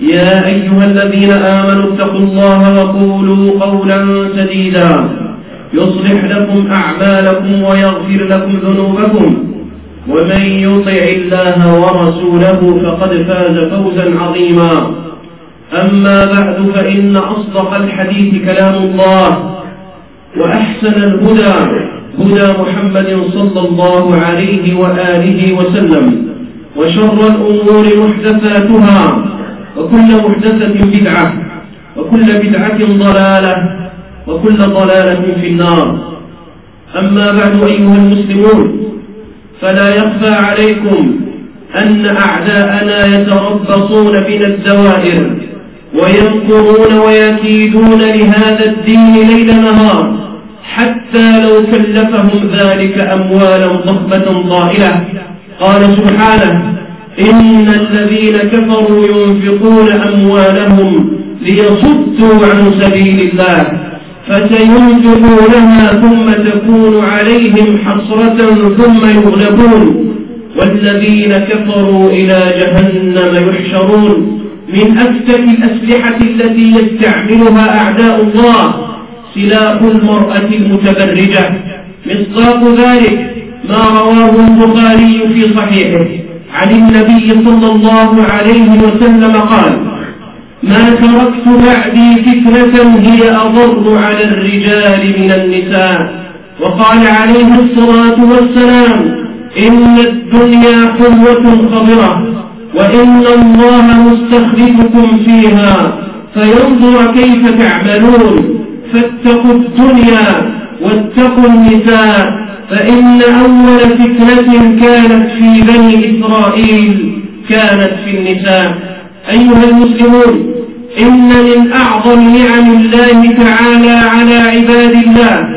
يا أيها الذين آمنوا اتقوا الله وقولوا قولا سديدا. يصلح لكم أعمالكم ويغفر لكم ذنوبكم. ومن يطع الله ورسوله فقد فاز فوزا عظيما. أما بعد فإن أصدق الحديث كلام الله وأحسن الهدى هدى محمد صلى الله عليه وآله وسلم وشر الأمور محدثاتها وكل محدثة بدعة وكل بدعة ضلالة وكل ضلالة في النار. أما بعد أيها المسلمون فلا يخفى عليكم أن أعداءنا يتربصون بنا الدوائر وينكرون ويكيدون لهذا الدين ليل نهار حتى لو كلفهم ذلك أموالا ضخمة طائلة قال سبحانه إن الذين كفروا ينفقون أموالهم ليصدوا عن سبيل الله فسينفقونها ثم تكون عليهم حسرة ثم يغلبون والذين كفروا إلى جهنم يحشرون من أفتك الأسلحة التي يستعملها أعداء الله سلاح المرأة المتبرجة. مصداق ذلك ما رواه البخاري في صحيحه. عن النبي صلى الله عليه وسلم قال ما تركت بعدي فتنة هي أضر على الرجال من النساء. وقال عليه الصلاة والسلام إن الدنيا حلوة خضرة وإن الله مستخلفكم فيها فينظر كيف تعملون فاتقوا الدنيا واتقوا النساء فإن أول فتنة كانت في بني إسرائيل كانت في النساء. أيها المسلمون إن من أعظم نعم الله تعالى على عباد الله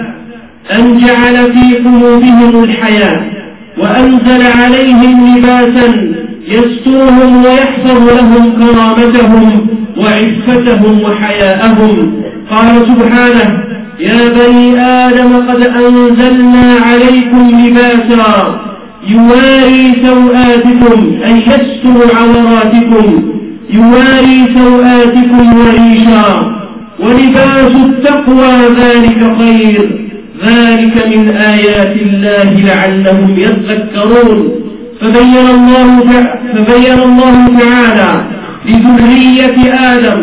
أن جعل في قلوبهم الحياة وأنزل عليهم لباسا يسترهم ويحفظ لهم كرامتهم وعفتهم وحياءهم. قال سبحانه يا بني آدم قد أنزلنا عليكم لباسا يواري سوآتكم أي يستر عوراتكم يواري سوآتكم وريشا ولباس التقوى ذلك خير ذلك من آيات الله لعلهم يذكرون. فبين الله فبين الله تعالى لذرية آدم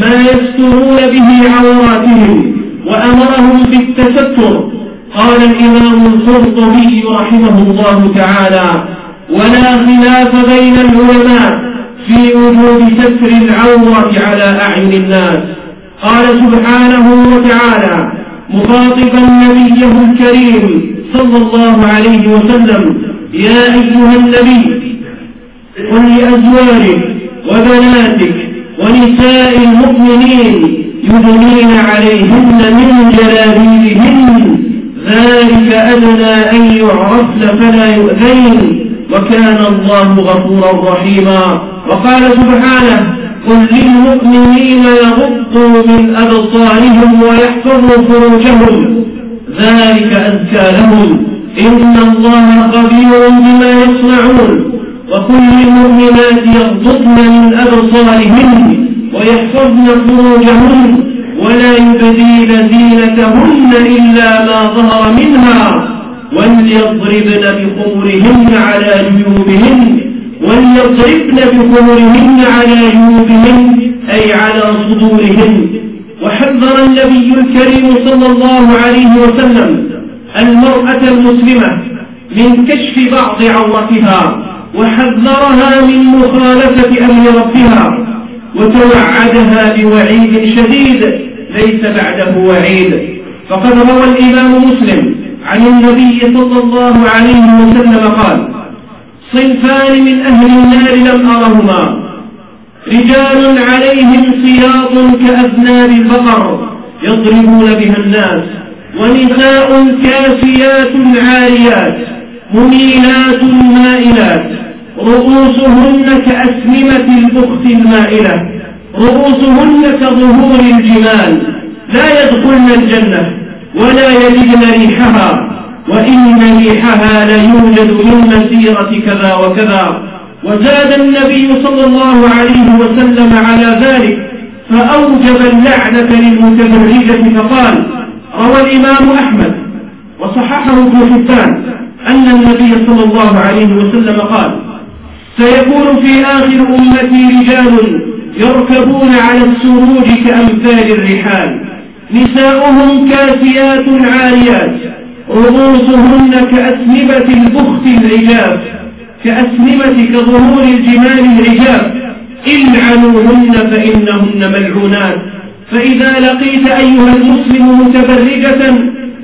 ما يسترون به عوراتهم. وأمرهم بالتستر. قال الإمام القرطبي رحمه الله تعالى ولا خلاف بين العلماء في وجوب ستر العورة على أعين الناس. قال سبحانه وتعالى مخاطبا نبيه الكريم صلى الله عليه وسلم يا أيها النبي قل لأزواجك وبناتك ونساء المؤمنين يدنين عليهن من جلابيبهن. ذلك أدنى أن يعرفن فلا يؤذين. وكان الله غفورا رحيما. وقال سبحانه قل للمؤمنين يغضوا من أبصارهم ويحفظوا فروجهم. ذلك أزكى لهم. إن الله خبير بما يصنعون. وكل المؤمنات يغضضن من أبصارهن. ويحفظن فروجهن ولا يبدين زينتهن إلا ما ظهر منها وليضربن بخمرهن على جيوبهن وليضربن بخمرهن على جيوبهن أي على صدورهن. وحذر النبي الكريم صلى الله عليه وسلم المرأة المسلمة من كشف بعض عورتها وحذرها من مخالفة أمر ربها. وتوعدها بوعيد شديد ليس بعده وعيد. فقد روى الإمام مسلم عن النبي صلى الله عليه وسلم قال صنفان من أهل النار لم أرهما رجال عليهم سياط كأذناب البقر يضربون بها الناس ونساء كاسيات عاريات مميلات مائلات. رؤوسهن كأسلمة البخت المائلة رؤوسهن كظهور الجمال لا يدخلن الجنة ولا يجدن ريحها وإن ريحها ليوجد من مسيرة كذا وكذا. وزاد النبي صلى الله عليه وسلم على ذلك فأوجب اللعنة للمتبرجة فقال روى الإمام أحمد وصححه ابن حبان أن النبي صلى الله عليه وسلم قال سيكون في آخر أمتي رجال يركبون على السروج كأمثال الرحال. نساؤهم كاسيات عاريات رؤوسهن كأسنبة البخت العجاب كأسنمة كظهور الجمال العجاب إلعنوهن فإنهن ملعونات. فإذا لقيت أيها المسلم متبرجة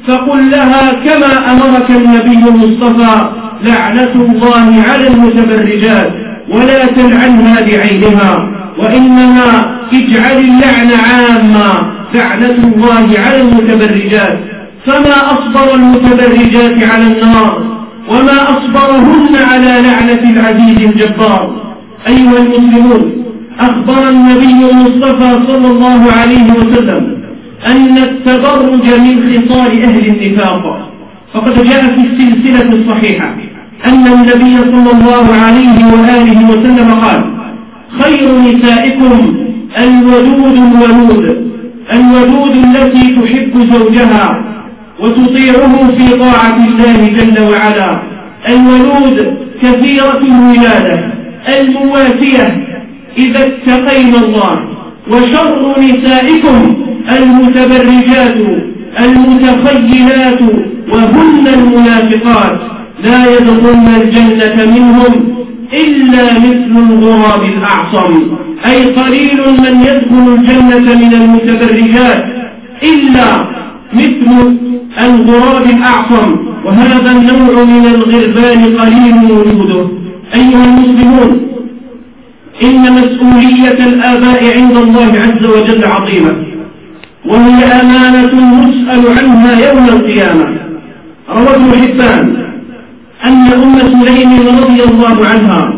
فقل لها كما أمرك النبي المصطفى لعنة الله على المتبرجات ولا تلعنها بعينها وإنما اجعل اللعن عاما لعنة الله على المتبرجات. فما أصبر المتبرجات على النار وما أصبرهن على لعنة العزيز الجبار. أيها المسلمون أخبر النبي المصطفى صلى الله عليه وسلم أن التبرج من خصال أهل النفاق. فقد جاء في السلسلة الصحيحة أن النبي صلى الله عليه وآله وسلم قال خير نسائكم الودود الولود الودود التي تحب زوجها وتطيعه في طاعة الله جل وعلا الولود كثيرة الولادة المواسية إذا اتقينا الله وشر نسائكم المتبرجات المتخيلات وهن المنافقات. لا يدخلن الجنة منهم إلا مثل الغراب الأعصم. أي قليل من يدخل الجنة من المتبرجات إلا مثل الغراب الأعصم. وهذا النوع من الغربان قليل وجوده. أيها المسلمون إن مسؤولية الآباء عند الله عز وجل عظيمة. وهي أمانة نسأل عنها يوم القيامة. روى ابن حبان. أن أم سليم رضي الله عنها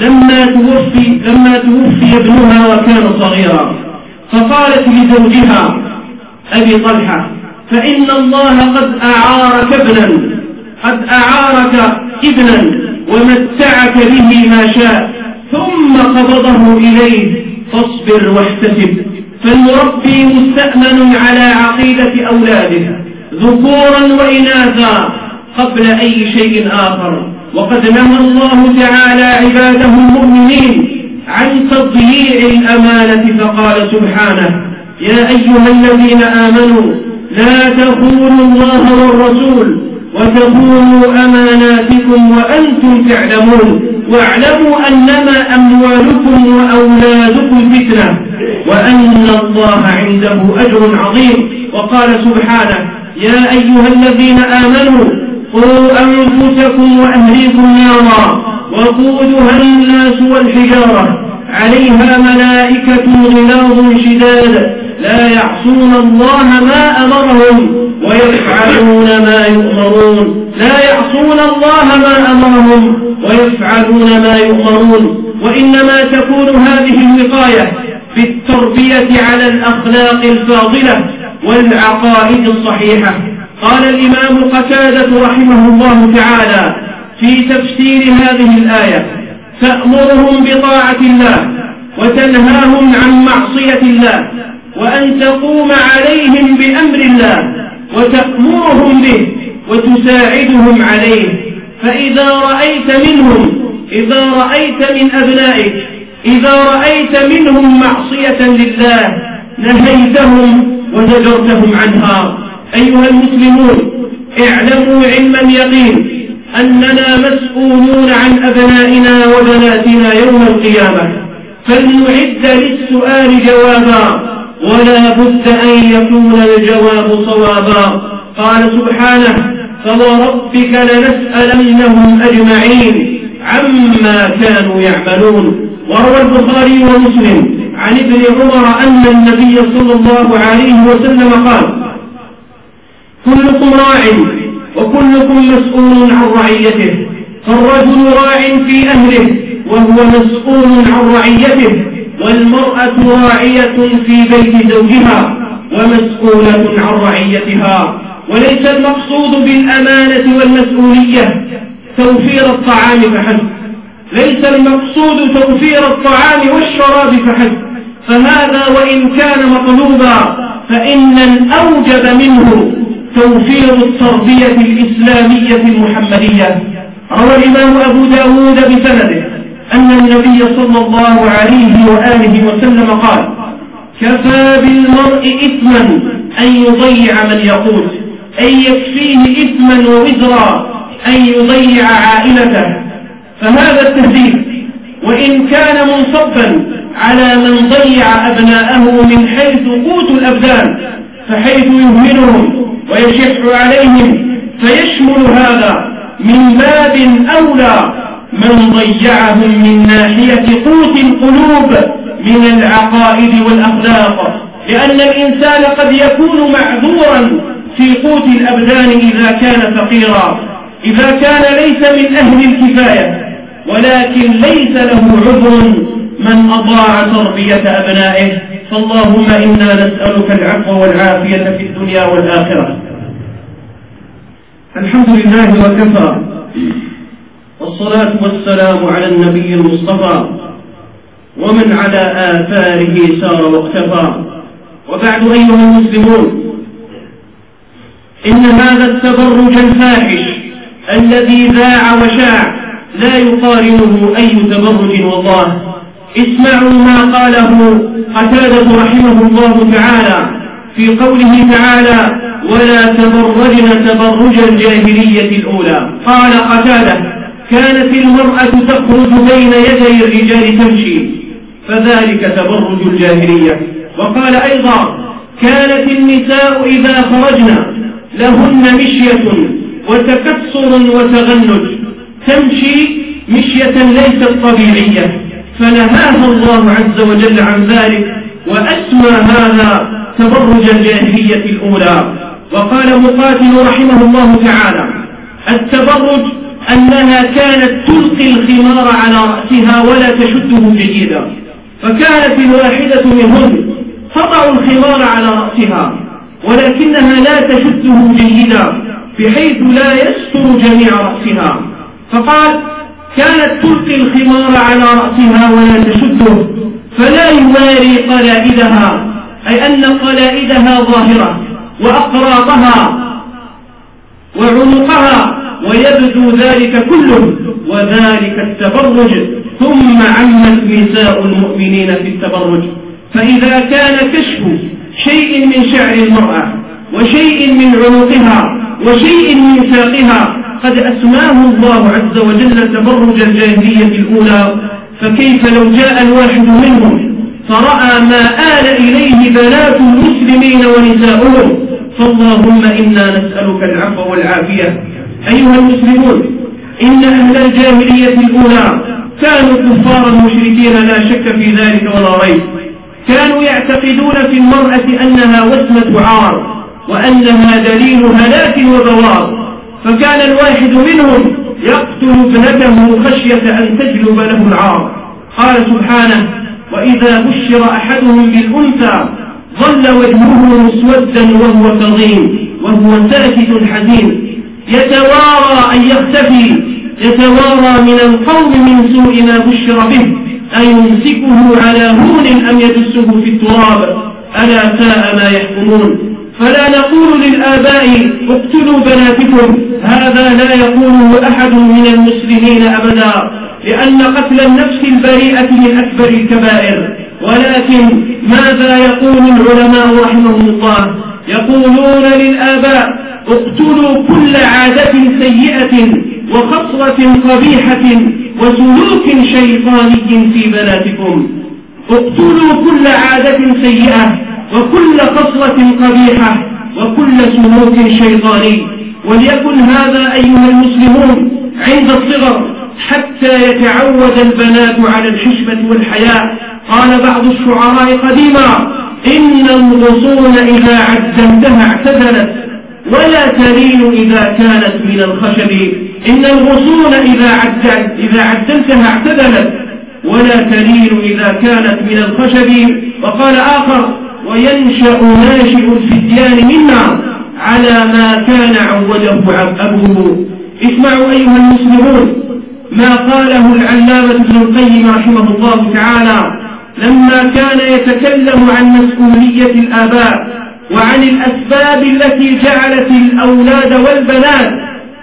لما توفي لما توفي ابنها وكان صغيرا فقالت لزوجها أبي طلحة فإن الله قد أعارك ابنا قد أعارك ابنا ومتعك به ما شاء ثم قبضه إليه فاصبر واحتسب فالمربي مستأمن على عقيدة أولاده ذكورا وإناثا قبل أي شيء آخر. وقد نهى الله تعالى عباده المؤمنين عن تضييع الأمانة فقال سبحانه يا أيها الذين آمنوا لا تخونوا الله والرسول وتخونوا أماناتكم وأنتم تعلمون. واعلموا أنما أموالكم وأولادكم فتنة وأن الله عنده أجر عظيم. وقال سبحانه يا أيها الذين آمنوا قوا أنفسكم وأهليكم نارا وقودها الناس والحجارة. عليها ملائكة غلاظ شداد. لا يعصون الله ما أمرهم ويفعلون ما يؤمرون. لا يعصون الله ما أمرهم ويفعلون ما يؤمرون. وإنما تكون هذه الوقاية بالتربية على الأخلاق الفاضلة والعقائد الصحيحة. قال الإمام قتادة رحمه الله تعالى في تفسير هذه الآية تأمرهم بطاعة الله وتنهاهم عن معصية الله وأن تقوم عليهم بأمر الله وتأمرهم به وتساعدهم عليه. فإذا رأيت منهم إذا رأيت من أبنائك إذا رأيت منهم معصية لله نهيتهم وزجرتهم عنها. أيها المسلمون اعلموا علم اليقين أننا مسؤولون عن أبنائنا وبناتنا يوم القيامة فلنعد للسؤال جوابا ولا بد أن يكون الجواب صوابا. قال سبحانه فوربك لنسألنهم أجمعين عما كانوا يعملون وروى البخاري ومسلم عن ابن عمر أن النبي صلى الله عليه وسلم قال كلكم راع وكلكم مسؤول عن رعيته. فالرجل راع في أهله وهو مسؤول عن رعيته والمرأة راعية في بيت زوجها ومسؤولة عن رعيتها. وليس المقصود بالأمانة والمسؤولية توفير الطعام فحسب. ليس المقصود توفير الطعام والشراب فحسب. فهذا وإن كان مطلوبا فإن الأوجب منه توفير التربية الإسلامية المحمدية. روى الإمام أبو داود بسنده أن النبي صلى الله عليه وآله وسلم قال كفى بالمرء إثما أن يضيع من يقوت أن يكفيه إثما ووزرا أن يضيع عائلته. فهذا التهديد وإن كان منصبا على من ضيع أبناءه من حيث قوت الأبدان فحيث يهملهم ويشح عليهم فيشمل هذا من باب أولى من ضيعهم من ناحية قوت القلوب من العقائد والأخلاق. لأن الإنسان قد يكون معذورا في قوت الأبدان إذا كان فقيرا. إذا كان ليس من أهل الكفاية ولكن ليس له عذر من أضاع تربية أبنائه فاللهم إنا نسألك العفو والعافية في الدنيا والآخرة. الحمد لله وكفى والصلاة والسلام على النبي المصطفى ومن على آثاره سار واقتفى. وبعد أيها المسلمون إن هذا التبرج الفاحش الذي ذاع وشاع لا يقارنه أي تبرج والله اسمعوا ما قاله قتادة رحمه الله تعالى في قوله تعالى ولا تبرجن تبرج الجاهلية الأولى قال قتادة كانت المرأة تخرج بين يدي الرجال تمشي فذلك تبرج الجاهلية وقال أيضا كانت النساء إذا خرجن لهن مشية وتكسر وتغنج تمشي مشية ليست طبيعية فنهاها الله عز وجل عن ذلك وأسمى هذا تبرج الجاهلية الأولى. وقال مقاتل رحمه الله تعالى التبرج أنها كانت تلقي الخمار على رأسها ولا تشده جيدا فكانت الواحدة منهن تضع الخمار على رأسها ولكنها لا تشده جيدا بحيث لا يستر جميع رأسها. فقال كانت تلقي الخمار على رأسها ولا تشده فلا يواري قلائدها أي أن قلائدها ظاهرة وأقراطها وعنقها ويبدو ذلك كله وذلك التبرج. ثم عمت نساء المؤمنين في التبرج. فإذا كان كشف شيء من شعر المرأة وشيء من عنقها وشيء من ساقها قد أسماه الله عز وجل تبرج الجاهلية الأولى فكيف لو جاء الواحد منهم فرأى ما آل إليه بنات المسلمين ونساؤهم؟ فاللهم إنا نسألك العفو والعافية. أيها المسلمون إن أهل الجاهلية الأولى كانوا كفارا مشركين لا شك في ذلك ولا ريب. كانوا يعتقدون في المرأة أنها وسمة عار وأنها دليل هلاك وبوار فكان الواحد منهم يقتل ابنته خشية أن تجلب له العار. قال سبحانه وإذا بشر أحدهم بالأنثى ظل وجهه مسودا وهو كظيم وهو ساكت حزين. يتوارى أن يختفي يتوارى من القوم من سوء ما بشر به أيمسكه على هون أم يدسه في التراب؟ ألا ساء ما يحكمون؟ فلا نقول للآباء اقتلوا بناتكم. هذا لا يقوله أحد من المسلمين أبدا لأن قتل النفس البريئة من أكبر الكبائر. ولكن ماذا يقول العلماء رحمهم الله؟ يقولون للآباء اقتلوا كل عادة سيئة وخصلة قبيحة وسلوك شيطاني في بناتكم. اقتلوا كل عادة سيئة وكل خصلة قبيحة وكل سلوك شيطاني. وليكن هذا أيها المسلمون عند الصغر حتى يتعود البنات على الحشمة والحياء قال بعض الشعراء قديما إن الغصون إذا عدمتها اعتدلت ولا تلين إذا كانت من الخشب. إن الغصون إذا, عدل إذا اعتدلت ولا تلين إذا كانت من الخشب. وقال آخر وينشأ ناشئ الفتيان منا. على ما كان عوده أبوه. اسمعوا أيها المسلمون ما قاله العلامة ابن القيم رحمه الله تعالى لما كان يتكلم عن مسؤولية الآباء وعن الأسباب التي جعلت الأولاد والبنات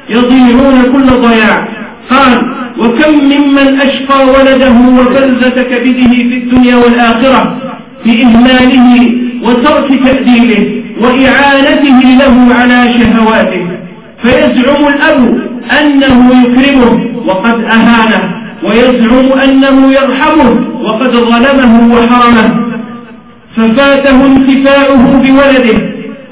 يضيعون كل ضياع قال وكم ممن أشقى ولده وفلذة كبده في الدنيا والآخرة بإهماله وترك تأديبه. وإعانته له على شهواته فيزعم الأب أنه يكرمه وقد أهانه ويزعم أنه يرحمه وقد ظلمه وحرمه. ففاته انتفاعه بولده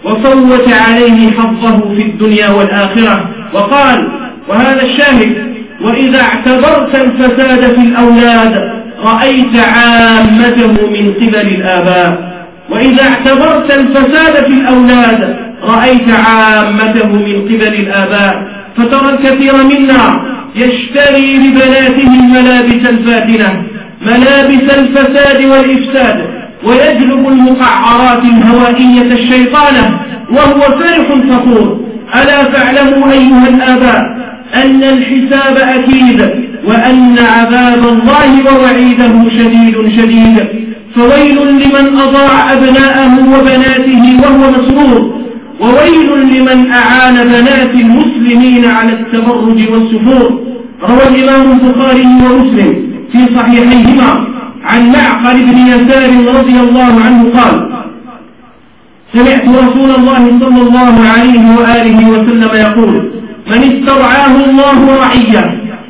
وفوت عليه حظه في الدنيا والآخرة. وقال وهذا الشاهد وإذا اعتبرت الفساد في الأولاد رأيت عامته من قبل الآباء. وإذا اعتبرت الفساد في الأولاد رأيت عامته من قبل الآباء فترى الكثير منا يشتري لبناته الملابس الفاتنة ملابس الفساد والإفساد ويجلب المقعرات الهوائية الشيطانة وهو فرح فخور. ألا فاعلموا أيها الآباء أن الحساب أكيد وأن عذاب الله ووعيده شديد شديد. فويل لمن أضاع أبناءه وبناته وهو مسرور وويل لمن أعان بنات المسلمين على التبرج والسفور. روى الإمام البخاري ومسلم في صحيحيهما عن معقل بن يسار رضي الله عنه قال سمعت رسول الله صلى الله عليه وآله وسلم يقول من استرعاه الله رعية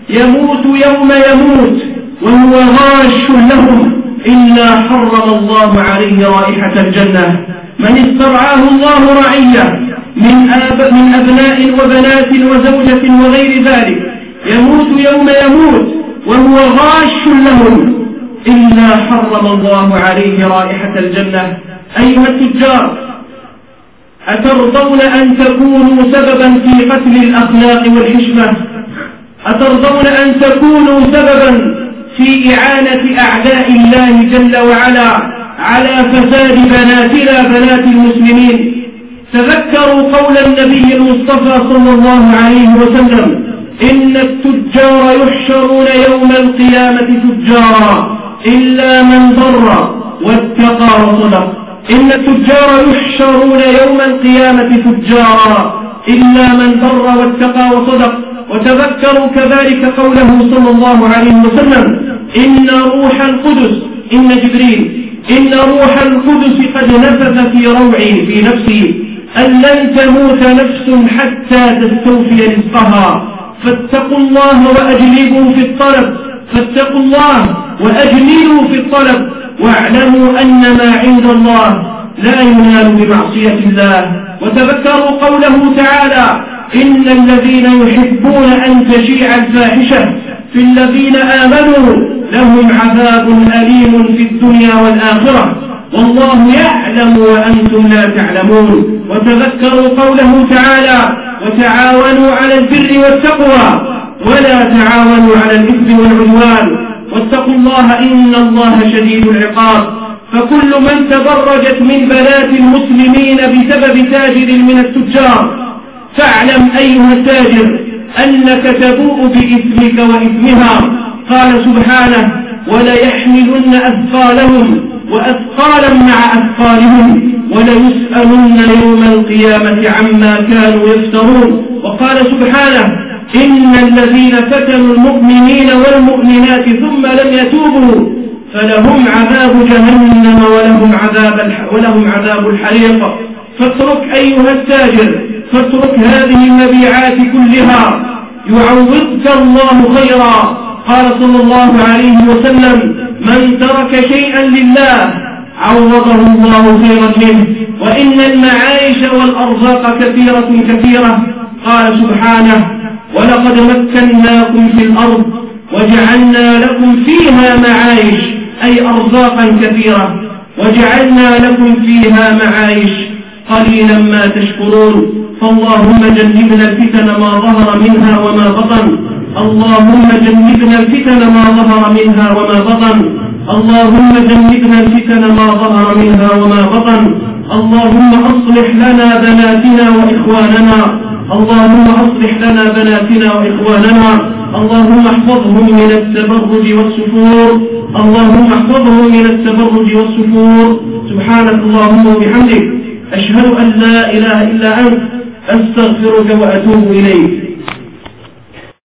يموت يوم يموت وهو غاش لهم. إلا حرم الله عليه رائحة الجنة. من استرعاه الله رعية من, آب من أبناء وبنات وزوجة وغير ذلك. يموت يوم يموت وهو غاش لهم. إلا حرم الله عليه رائحة الجنة. أيها التجار أترضون أن تكونوا سببا في قتل الأخلاق والحشمة؟ أترضون أن تكونوا سببا في إعانة أعداء الله جل وعلا على فساد بناتنا بنات المسلمين. تذكروا قول النبي المصطفى صلى الله عليه وسلم إن التجار يحشرون يوم القيامة تجارا إلا من ضر واتقى وصدق. إن التجار يحشرون يوم القيامة تجارا إلا من ضر واتقى وصدق. وتذكروا كذلك قوله صلى الله عليه وسلم إن روح القدس إن جبريل إن روح القدس قد نفث في روعي في نفسي أن لن تموت نفس حتى تستوفي رزقها. فاتقوا الله وأجلبوا في الطلب. فاتقوا الله وأجملوا في الطلب. واعلموا أن ما عند الله لا ينال بمعصية الله. وتذكروا قوله تعالى إن الذين يحبون أن تشيع الفاحشة في الذين آمنوا لهم عذاب أليم في الدنيا والآخرة. والله يعلم وأنتم لا تعلمون. وتذكروا قوله تعالى وتعاونوا على البر والتقوى ولا تعاونوا على الإثم والعدوان. واتقوا الله إن الله شديد العقاب. فكل من تبرجت من بنات المسلمين بسبب تاجر من التجار فاعلم أيها التاجر أنك تبوء بإثمك وإثمها. قال سبحانه وليحملن أثقالهم وأثقالا مع أثقالهم وليسألن يوم القيامة عما كانوا يفترون. وقال سبحانه إن الذين فتنوا المؤمنين والمؤمنات ثم لم يتوبوا فلهم عذاب جهنم ولهم عذاب ولهم عذاب الحريق. فاترك أيها التاجر فاترك هذه المبيعات كلها يعوضك الله خيرا. قال صلى الله عليه وسلم من ترك شيئا لله عوضه الله خيرا منه. وإن المعايش والأرزاق كثيرة كثيرة. قال سبحانه ولقد مكناكم في الأرض وجعلنا لكم فيها معايش أي أرزاقا كثيرة. وجعلنا لكم فيها معايش قليلا ما تشكرون. فاللهم جنبنا الفتن ما ظهر منها وما بطن. اللهم جنبنا الفتن ما ظهر منها وما بطن. اللهم جنبنا الفتن ما ظهر منها وما بطن. اللهم أصلح لنا بناتنا وإخواننا. اللهم أصلح لنا بناتنا وإخواننا. اللهم احفظهم من التبرج والسفور. اللهم احفظهم من التبرج والسفور. سبحانك اللهم وبحمدك. أشهد أن لا إله إلا أنت. أستغفرك وأتوب إليك.